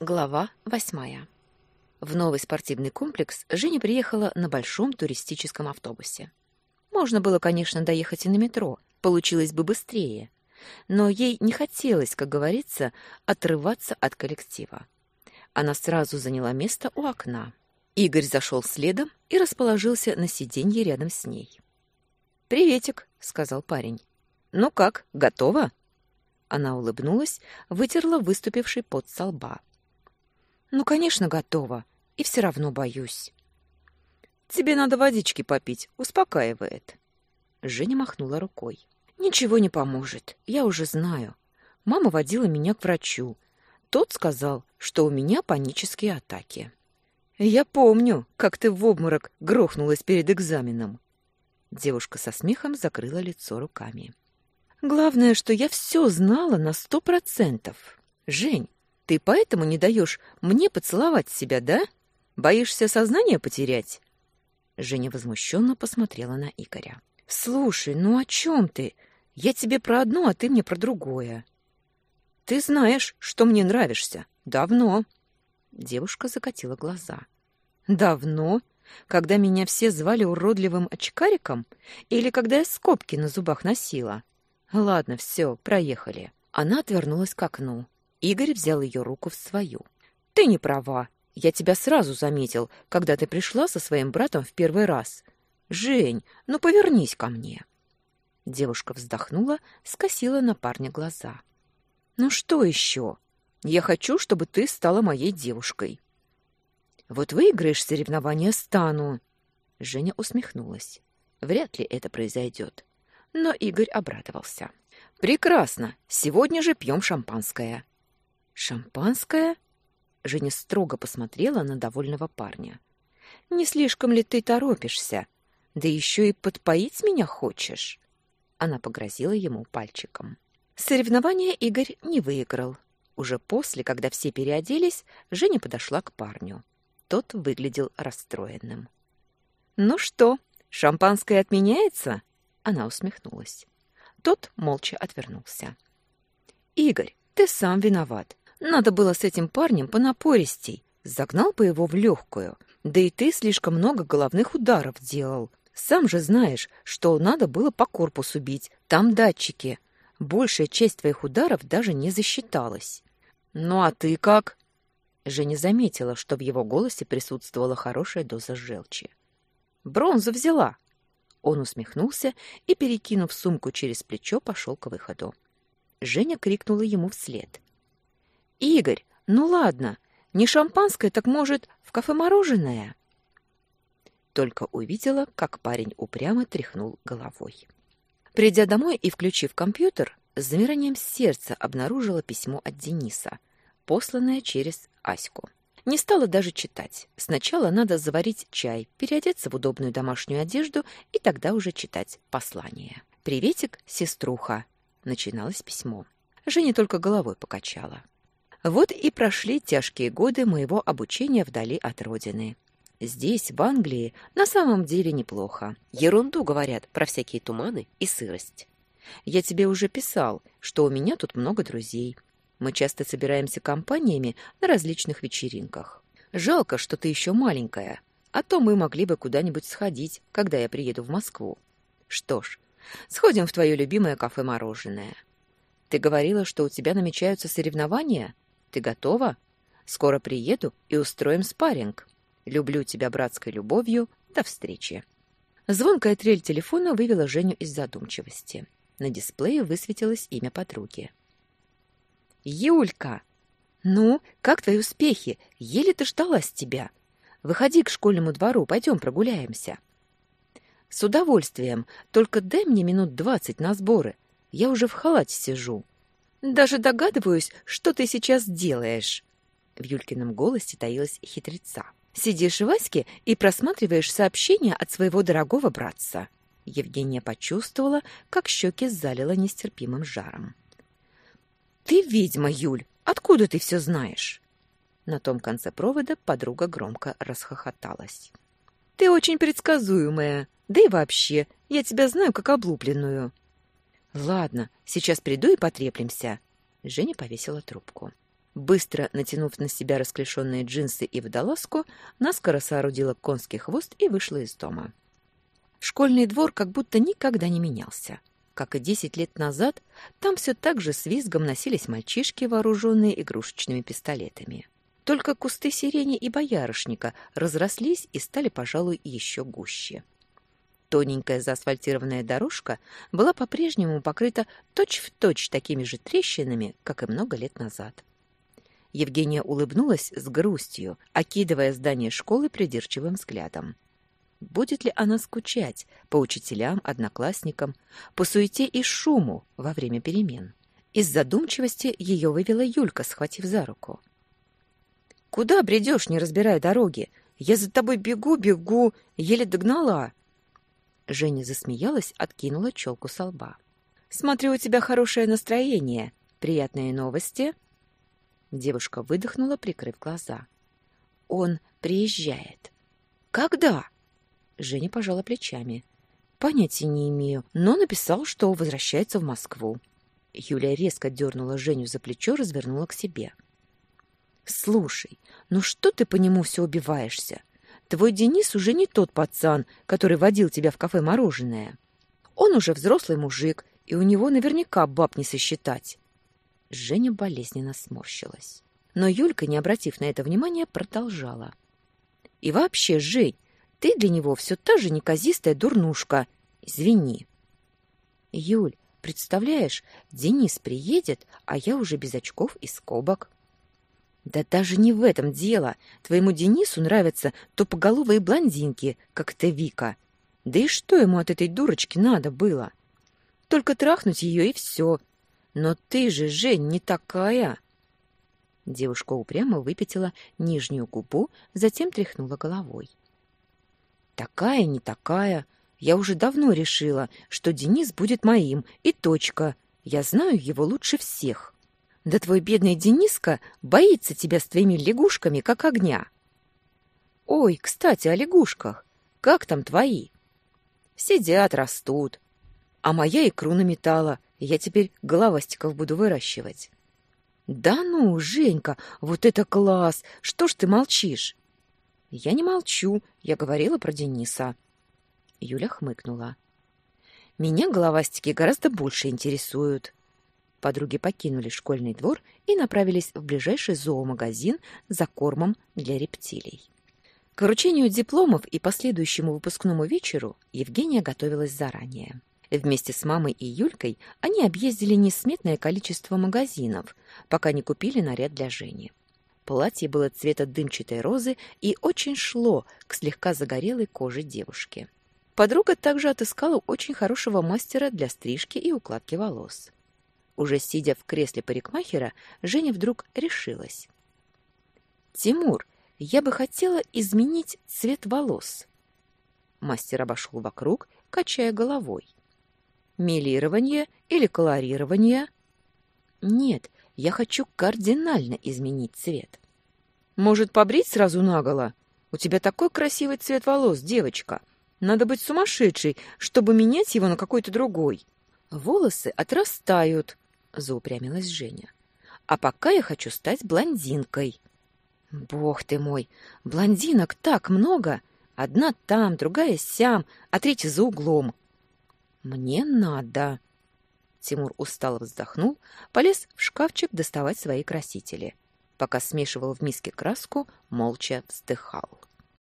Глава восьмая. В новый спортивный комплекс Женя приехала на большом туристическом автобусе. Можно было, конечно, доехать и на метро, получилось бы быстрее. Но ей не хотелось, как говорится, отрываться от коллектива. Она сразу заняла место у окна. Игорь зашел следом и расположился на сиденье рядом с ней. «Приветик», — сказал парень. «Ну как, готова?» Она улыбнулась, вытерла выступивший пот со лба. Ну, конечно, готова. И все равно боюсь. Тебе надо водички попить, успокаивает. Женя махнула рукой. Ничего не поможет, я уже знаю. Мама водила меня к врачу. Тот сказал, что у меня панические атаки. Я помню, как ты в обморок грохнулась перед экзаменом. Девушка со смехом закрыла лицо руками. Главное, что я все знала на сто процентов. Жень, ты поэтому не даешь мне поцеловать себя, да? Боишься сознание потерять?» Женя возмущенно посмотрела на Игоря. «Слушай, ну о чем ты? Я тебе про одно, а ты мне про другое». «Ты знаешь, что мне нравишься. Давно». Девушка закатила глаза. «Давно? Когда меня все звали уродливым очкариком? Или когда я скобки на зубах носила? Ладно, все, проехали». Она отвернулась к окну. Игорь взял ее руку в свою. «Ты не права. Я тебя сразу заметил, когда ты пришла со своим братом в первый раз. Жень, ну повернись ко мне». Девушка вздохнула, скосила на парня глаза. «Ну что еще? Я хочу, чтобы ты стала моей девушкой». «Вот выиграешь соревнование, стану». Женя усмехнулась. «Вряд ли это произойдет». Но Игорь обрадовался. «Прекрасно. Сегодня же пьем шампанское. «Шампанское?» Женя строго посмотрела на довольного парня. «Не слишком ли ты торопишься? Да еще и подпоить меня хочешь?» Она погрозила ему пальчиком. Соревнование Игорь не выиграл. Уже после, когда все переоделись, Женя подошла к парню. Тот выглядел расстроенным. «Ну что, шампанское отменяется?» Она усмехнулась. Тот молча отвернулся. «Игорь, ты сам виноват. Надо было с этим парнем понапористей. Загнал бы его в легкую. Да и ты слишком много головных ударов делал. Сам же знаешь, что надо было по корпусу бить. Там датчики. Большая часть твоих ударов даже не засчиталась. Ну а ты как? Женя заметила, что в его голосе присутствовала хорошая доза желчи. Бронзу взяла. Он усмехнулся и, перекинув сумку через плечо, пошел к выходу. Женя крикнула ему вслед. Игорь, ну ладно, не шампанское, так может, в кафе мороженое? Только увидела, как парень упрямо тряхнул головой. Придя домой и включив компьютер, с замиранием сердца обнаружила письмо от Дениса, посланное через Аську. Не стала даже читать. Сначала надо заварить чай, переодеться в удобную домашнюю одежду и тогда уже читать послание. «Приветик, сеструха!» — начиналось письмо. Женя только головой покачала. Вот и прошли тяжкие годы моего обучения вдали от родины. Здесь, в Англии, на самом деле неплохо. Ерунду говорят про всякие туманы и сырость. Я тебе уже писал, что у меня тут много друзей. Мы часто собираемся компаниями на различных вечеринках. Жалко, что ты еще маленькая, а то мы могли бы куда-нибудь сходить, когда я приеду в Москву. Что ж, сходим в твое любимое кафе-мороженое. Ты говорила, что у тебя намечаются соревнования? Ты готова? Скоро приеду и устроим спарринг. Люблю тебя братской любовью. До встречи. Звонкая трель телефона вывела Женю из задумчивости. На дисплее высветилось имя подруги. «Юлька! Ну, как твои успехи? Еле ты ждалась тебя. Выходи к школьному двору, пойдем прогуляемся». «С удовольствием. Только дай мне минут двадцать на сборы. Я уже в халате сижу». Даже догадываюсь, что ты сейчас делаешь. В Юлькином голосе таилась хитреца. Сидишь в Ваське и просматриваешь сообщения от своего дорогого братца. Евгения почувствовала, как щеки залило нестерпимым жаром. «Ты ведьма, Юль! Откуда ты все знаешь?» На том конце провода подруга громко расхохоталась. «Ты очень предсказуемая. Да и вообще, я тебя знаю как облупленную. Ладно, сейчас приду и потреплемся. Женя повесила трубку. Быстро натянув на себя расклешенные джинсы и водолазку, наскоро соорудила конский хвост и вышла из дома. Школьный двор как будто никогда не менялся. Как и десять лет назад, там все так же с визгом носились мальчишки, вооруженные игрушечными пистолетами. Только кусты сирени и боярышника разрослись и стали, пожалуй, еще гуще. Тоненькая заасфальтированная дорожка была по-прежнему покрыта точь-в-точь точь такими же трещинами, как и много лет назад. Евгения улыбнулась с грустью, окидывая здание школы придирчивым взглядом. Будет ли она скучать по учителям, одноклассникам, по суете и шуму во время перемен? Из задумчивости ее вывела Юлька, схватив за руку. «Куда бредешь, не разбирая дороги? Я за тобой бегу, бегу, еле догнала!» Женя засмеялась, откинула челку со лба. «Смотрю, у тебя хорошее настроение. Приятные новости?» Девушка выдохнула, прикрыв глаза. «Он приезжает». «Когда?» Женя пожала плечами. «Понятия не имею, но написал, что возвращается в Москву». Юлия резко дернула Женю за плечо, развернула к себе. «Слушай, ну что ты по нему все убиваешься? Твой Денис уже не тот пацан, который водил тебя в кафе мороженое. Он уже взрослый мужик, и у него наверняка баб не сосчитать. Женя болезненно сморщилась. Но Юлька, не обратив на это внимания, продолжала. «И вообще, Жень, ты для него все та же неказистая дурнушка. Извини». «Юль, представляешь, Денис приедет, а я уже без очков и скобок». «Да даже не в этом дело. Твоему Денису нравятся тупоголовые блондинки, как ты Вика. Да и что ему от этой дурочки надо было? Только трахнуть ее и все, но ты же, Жень, не такая. Девушка упрямо выпятила нижнюю губу, затем тряхнула головой. Такая, не такая. Я уже давно решила, что Денис будет моим, и точка. Я знаю его лучше всех. Да твой бедный Дениска боится тебя с твоими лягушками, как огня. Ой, кстати, о лягушках. Как там твои? Сидят, растут. А моя икру наметала. Я теперь головастиков буду выращивать. Да ну, Женька, вот это класс! Что ж ты молчишь? Я не молчу, я говорила про Дениса. Юля хмыкнула. Меня головастики гораздо больше интересуют. Подруги покинули школьный двор и направились в ближайший зоомагазин за кормом для рептилий. К вручению дипломов и последующему выпускному вечеру Евгения готовилась заранее. Вместе с мамой и Юлькой они объездили несметное количество магазинов, пока не купили наряд для Жени. Платье было цвета дымчатой розы и очень шло к слегка загорелой коже девушки. Подруга также отыскала очень хорошего мастера для стрижки и укладки волос. Уже сидя в кресле парикмахера, Женя вдруг решилась. «Тимур, я бы хотела изменить цвет волос». Мастер обошел вокруг, качая головой. Мелирование или колорирование? Нет, я хочу кардинально изменить цвет. Может, побрить сразу наголо? У тебя такой красивый цвет волос, девочка. Надо быть сумасшедшей, чтобы менять его на какой-то другой. Волосы отрастают, заупрямилась Женя. А пока я хочу стать блондинкой. Бог ты мой, блондинок так много. Одна там, другая сям, а третья за углом. Мне надо. Тимур устало вздохнул, полез в шкафчик доставать свои красители. Пока смешивал в миске краску, молча вздыхал.